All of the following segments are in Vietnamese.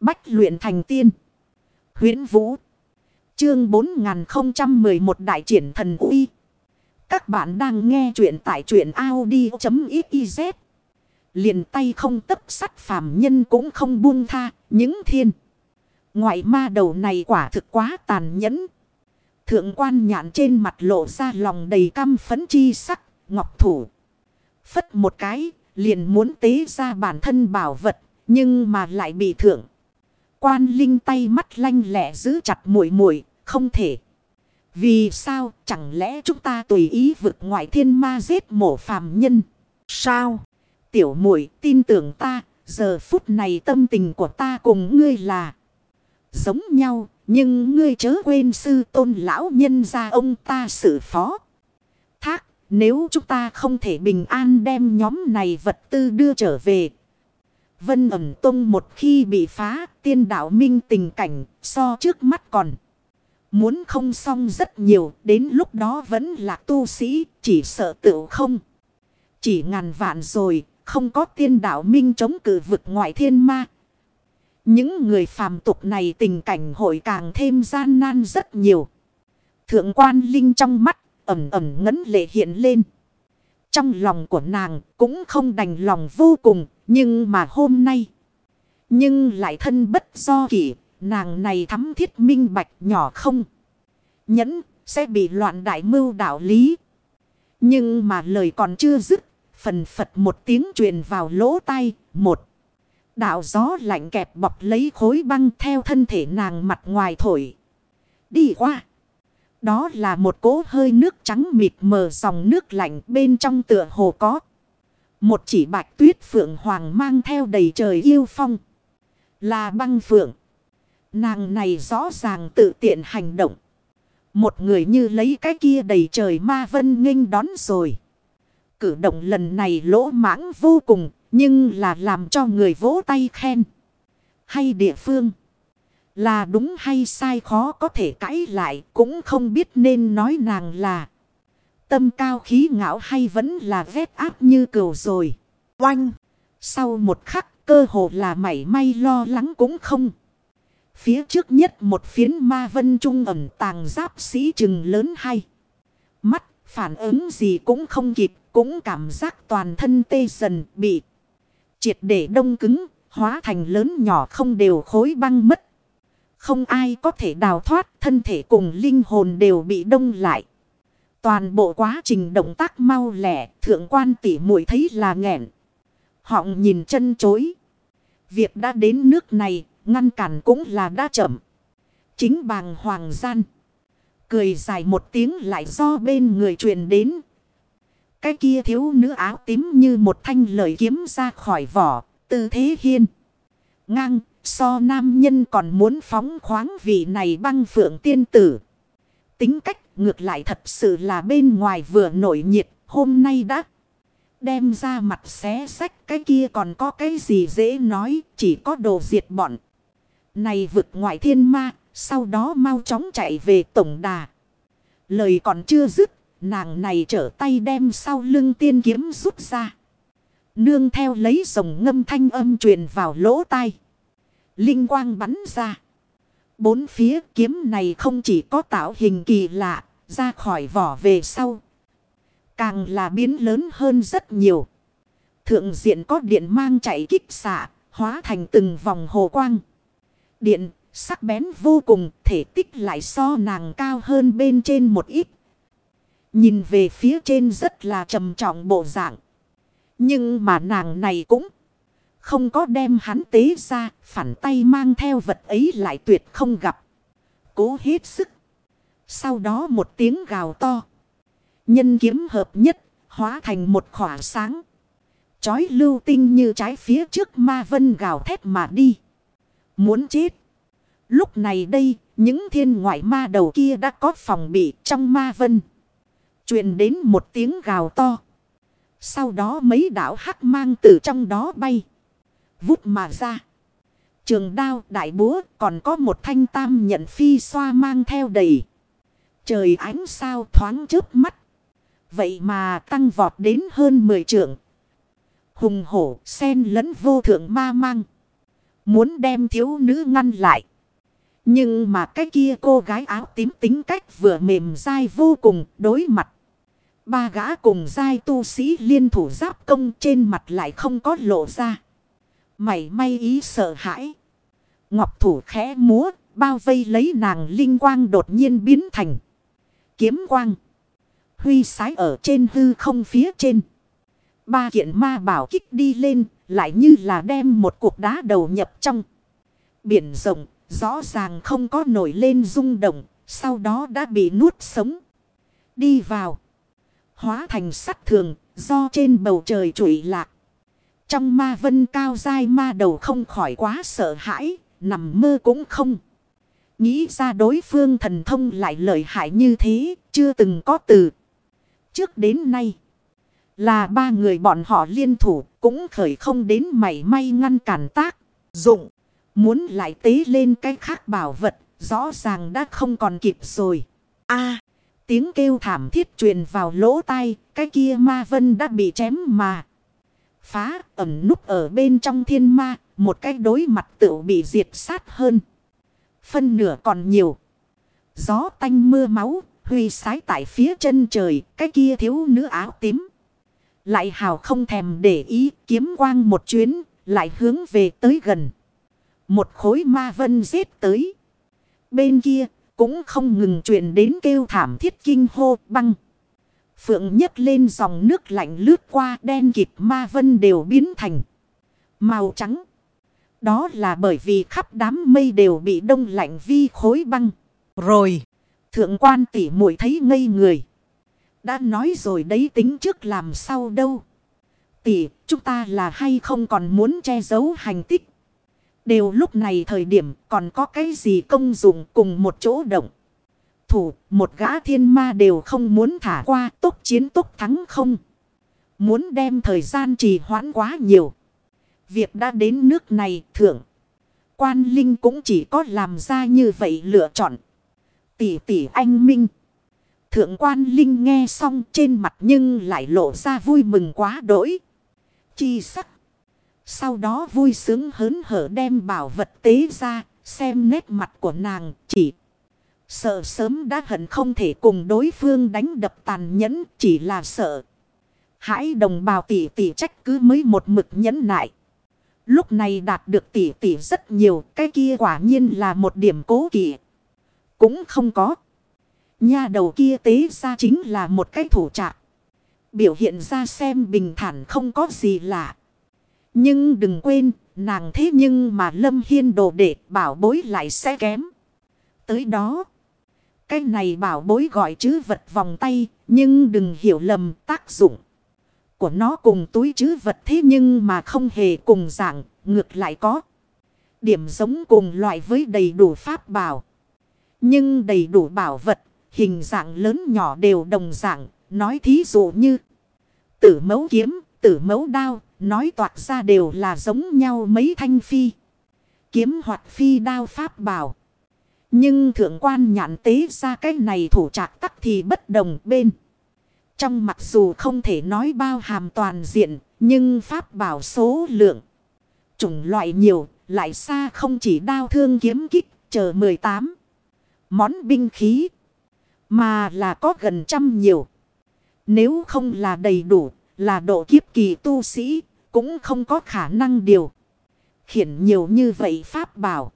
Bách luyện thành tiên. huyễn Vũ. Chương 4011 Đại triển thần uy. Các bạn đang nghe truyện tại truyện Audi.xyz. Liền tay không tấp sắt phàm nhân cũng không buông tha. Những thiên. Ngoại ma đầu này quả thực quá tàn nhẫn. Thượng quan nhạn trên mặt lộ ra lòng đầy căm phấn chi sắc. Ngọc thủ. Phất một cái. Liền muốn tế ra bản thân bảo vật. Nhưng mà lại bị thượng. Quan linh tay mắt lanh lẹ giữ chặt muội muội không thể. Vì sao chẳng lẽ chúng ta tùy ý vực ngoại thiên ma giết mổ phàm nhân? Sao? Tiểu muội tin tưởng ta, giờ phút này tâm tình của ta cùng ngươi là giống nhau, nhưng ngươi chớ quên sư tôn lão nhân gia ông ta sự phó. Thác, nếu chúng ta không thể bình an đem nhóm này vật tư đưa trở về. Vân ẩm tông một khi bị phá, tiên đạo minh tình cảnh, so trước mắt còn. Muốn không xong rất nhiều, đến lúc đó vẫn là tu sĩ, chỉ sợ tự không. Chỉ ngàn vạn rồi, không có tiên đạo minh chống cử vực ngoại thiên ma. Những người phàm tục này tình cảnh hội càng thêm gian nan rất nhiều. Thượng quan linh trong mắt, ẩm ẩm ngấn lệ hiện lên. Trong lòng của nàng cũng không đành lòng vô cùng, nhưng mà hôm nay. Nhưng lại thân bất do kỷ, nàng này thắm thiết minh bạch nhỏ không. Nhẫn sẽ bị loạn đại mưu đạo lý. Nhưng mà lời còn chưa dứt, phần phật một tiếng truyền vào lỗ tai, một. Đạo gió lạnh kẹp bọc lấy khối băng theo thân thể nàng mặt ngoài thổi. Đi qua. Đó là một cỗ hơi nước trắng mịt mờ dòng nước lạnh bên trong tựa hồ có. Một chỉ bạch tuyết phượng hoàng mang theo đầy trời yêu phong. Là băng phượng. Nàng này rõ ràng tự tiện hành động. Một người như lấy cái kia đầy trời ma vân nghênh đón rồi. Cử động lần này lỗ mãng vô cùng. Nhưng là làm cho người vỗ tay khen. Hay địa phương. Là đúng hay sai khó có thể cãi lại. Cũng không biết nên nói nàng là. Tâm cao khí ngạo hay vẫn là vét áp như cừu rồi. Oanh. Sau một khắc, cơ hồ là mảy may lo lắng cũng không. Phía trước nhất một phiến ma vân trung ẩm tàng giáp sĩ chừng lớn hay. Mắt, phản ứng gì cũng không kịp. Cũng cảm giác toàn thân tê dần, bị. Triệt để đông cứng. Hóa thành lớn nhỏ không đều khối băng mất. Không ai có thể đào thoát. Thân thể cùng linh hồn đều bị đông lại. Toàn bộ quá trình động tác mau lẻ, thượng quan tỷ muội thấy là nghẹn. Họng nhìn chân chối. Việc đã đến nước này, ngăn cản cũng là đã chậm. Chính bàng hoàng gian. Cười dài một tiếng lại do bên người truyền đến. Cái kia thiếu nữ áo tím như một thanh lời kiếm ra khỏi vỏ, tư thế hiên. Ngang, so nam nhân còn muốn phóng khoáng vị này băng phượng tiên tử. Tính cách ngược lại thật sự là bên ngoài vừa nổi nhiệt, hôm nay đã đem ra mặt xé sách cái kia còn có cái gì dễ nói, chỉ có đồ diệt bọn. Này vực ngoại thiên ma, sau đó mau chóng chạy về tổng đà. Lời còn chưa dứt, nàng này trở tay đem sau lưng tiên kiếm rút ra. Nương theo lấy dòng ngâm thanh âm truyền vào lỗ tai. Linh quang bắn ra. Bốn phía kiếm này không chỉ có tạo hình kỳ lạ, ra khỏi vỏ về sau. Càng là biến lớn hơn rất nhiều. Thượng diện có điện mang chạy kích xạ, hóa thành từng vòng hồ quang. Điện, sắc bén vô cùng, thể tích lại so nàng cao hơn bên trên một ít. Nhìn về phía trên rất là trầm trọng bộ dạng. Nhưng mà nàng này cũng không có đem hắn tế ra, phản tay mang theo vật ấy lại tuyệt không gặp. Cố hết sức. Sau đó một tiếng gào to. Nhân kiếm hợp nhất, hóa thành một khỏa sáng. Chói lưu tinh như trái phía trước ma vân gào thét mà đi. Muốn chết. Lúc này đây, những thiên ngoại ma đầu kia đã có phòng bị trong ma vân. truyền đến một tiếng gào to. Sau đó mấy đảo hắc mang từ trong đó bay. Vút mà ra. Trường đao đại búa còn có một thanh tam nhận phi xoa mang theo đầy. Trời ánh sao thoáng trước mắt. Vậy mà tăng vọt đến hơn 10 trượng. Hùng hổ sen lẫn vô thượng ma mang. Muốn đem thiếu nữ ngăn lại. Nhưng mà cái kia cô gái áo tím tính cách vừa mềm dai vô cùng đối mặt. Ba gã cùng dai tu sĩ liên thủ giáp công trên mặt lại không có lộ ra. Mày may ý sợ hãi. Ngọc thủ khẽ múa, bao vây lấy nàng linh quang đột nhiên biến thành. Kiếm quang. Huy sái ở trên hư không phía trên. Ba kiện ma bảo kích đi lên, lại như là đem một cục đá đầu nhập trong. Biển rộng, rõ ràng không có nổi lên rung động, sau đó đã bị nuốt sống. Đi vào. Hóa thành sắt thường, do trên bầu trời trụi lạc. Trong ma vân cao dai ma đầu không khỏi quá sợ hãi, nằm mơ cũng không. Nghĩ ra đối phương thần thông lại lợi hại như thế, chưa từng có từ. Trước đến nay, là ba người bọn họ liên thủ, cũng khởi không đến mảy may ngăn cản tác, dụng. Muốn lại tế lên cái khác bảo vật, rõ ràng đã không còn kịp rồi. a tiếng kêu thảm thiết truyền vào lỗ tai, cái kia ma vân đã bị chém mà. Phá ẩm núp ở bên trong thiên ma, một cái đối mặt tựu bị diệt sát hơn. Phân nửa còn nhiều. Gió tanh mưa máu, huy sái tại phía chân trời, cái kia thiếu nữ áo tím. Lại hào không thèm để ý, kiếm quang một chuyến, lại hướng về tới gần. Một khối ma vân giết tới. Bên kia, cũng không ngừng chuyện đến kêu thảm thiết kinh hô băng. Phượng nhấc lên dòng nước lạnh lướt qua đen kịt ma vân đều biến thành màu trắng. Đó là bởi vì khắp đám mây đều bị đông lạnh vi khối băng. Rồi, thượng quan tỷ muội thấy ngây người. Đã nói rồi đấy tính trước làm sao đâu. Tỷ, chúng ta là hay không còn muốn che giấu hành tích. Đều lúc này thời điểm còn có cái gì công dụng cùng một chỗ động. Thủ, một gã thiên ma đều không muốn thả qua tốc chiến tốc thắng không. Muốn đem thời gian trì hoãn quá nhiều. Việc đã đến nước này thưởng. Quan Linh cũng chỉ có làm ra như vậy lựa chọn. Tỷ tỷ anh Minh. Thượng quan Linh nghe xong trên mặt nhưng lại lộ ra vui mừng quá đỗi. Chi sắc. Sau đó vui sướng hớn hở đem bảo vật tế ra, xem nét mặt của nàng chỉ. Sợ sớm đã hận không thể cùng đối phương đánh đập tàn nhẫn chỉ là sợ. Hãy đồng bào tỷ tỷ trách cứ mới một mực nhẫn nại. Lúc này đạt được tỷ tỷ rất nhiều, cái kia quả nhiên là một điểm cố kỵ. Cũng không có. Nha đầu kia tế ra chính là một cái thủ trạng. Biểu hiện ra xem bình thản không có gì lạ. Nhưng đừng quên, nàng thế nhưng mà Lâm Hiên đồ đệ bảo bối lại sẽ kém. Tới đó, cái này bảo bối gọi chứ vật vòng tay, nhưng đừng hiểu lầm tác dụng của nó cùng túi chứ vật thế nhưng mà không hề cùng dạng, ngược lại có. Điểm giống cùng loại với đầy đủ pháp bảo. Nhưng đầy đủ bảo vật, hình dạng lớn nhỏ đều đồng dạng, nói thí dụ như tử mấu kiếm, tử mấu đao, nói toạc ra đều là giống nhau mấy thanh phi. Kiếm hoặc phi đao pháp bảo. Nhưng thượng quan nhãn tế ra cái này thủ trạc tắc thì bất đồng bên. Trong mặc dù không thể nói bao hàm toàn diện, nhưng pháp bảo số lượng. Chủng loại nhiều, lại xa không chỉ đao thương kiếm kích, chờ 18. Món binh khí, mà là có gần trăm nhiều. Nếu không là đầy đủ, là độ kiếp kỳ tu sĩ, cũng không có khả năng điều. Khiển nhiều như vậy pháp bảo.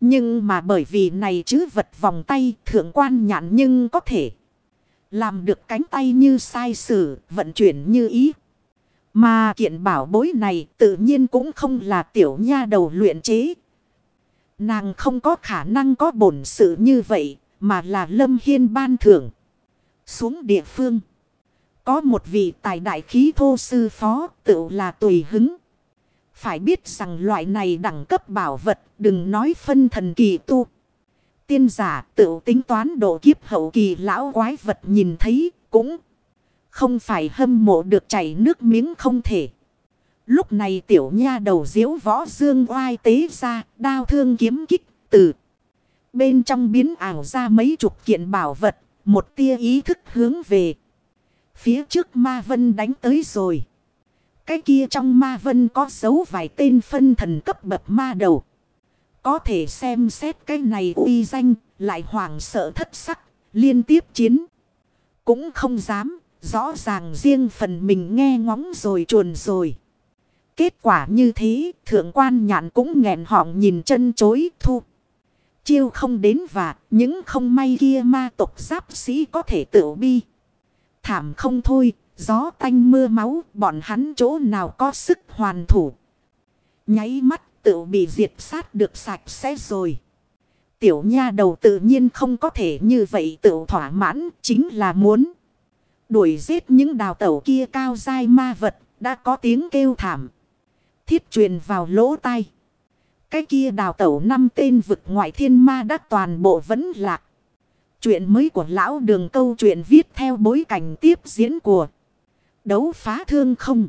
Nhưng mà bởi vì này chứ vật vòng tay thượng quan nhạn nhưng có thể. Làm được cánh tay như sai sử, vận chuyển như ý. Mà kiện bảo bối này tự nhiên cũng không là tiểu nha đầu luyện chế. Nàng không có khả năng có bổn sự như vậy, mà là lâm hiên ban thưởng. Xuống địa phương. Có một vị tài đại khí thô sư phó tự là tùy hứng. Phải biết rằng loại này đẳng cấp bảo vật đừng nói phân thần kỳ tu. Tiên giả tự tính toán độ kiếp hậu kỳ lão quái vật nhìn thấy cũng không phải hâm mộ được chảy nước miếng không thể. Lúc này tiểu nha đầu diếu võ dương oai tế ra đao thương kiếm kích từ. Bên trong biến ảo ra mấy chục kiện bảo vật, một tia ý thức hướng về. Phía trước ma vân đánh tới rồi. Cái kia trong ma vân có dấu vài tên phân thần cấp bậc ma đầu. Có thể xem xét cái này uy danh, lại hoảng sợ thất sắc, liên tiếp chiến. Cũng không dám, rõ ràng riêng phần mình nghe ngóng rồi chuồn rồi. Kết quả như thế, thượng quan nhạn cũng nghẹn họng nhìn chân chối thu. Chiêu không đến và những không may kia ma tộc giáp sĩ có thể tự bi. Thảm không thôi, gió tanh mưa máu, bọn hắn chỗ nào có sức hoàn thủ. Nháy mắt tự bị diệt sát được sạch sẽ rồi. Tiểu nha đầu tự nhiên không có thể như vậy tự thỏa mãn, chính là muốn. Đuổi giết những đào tẩu kia cao dai ma vật, đã có tiếng kêu thảm. Thiết truyền vào lỗ tai. Cái kia đào tẩu năm tên vực ngoại thiên ma đã toàn bộ vẫn lạc. Chuyện mới của lão đường câu chuyện viết theo bối cảnh tiếp diễn của đấu phá thương không.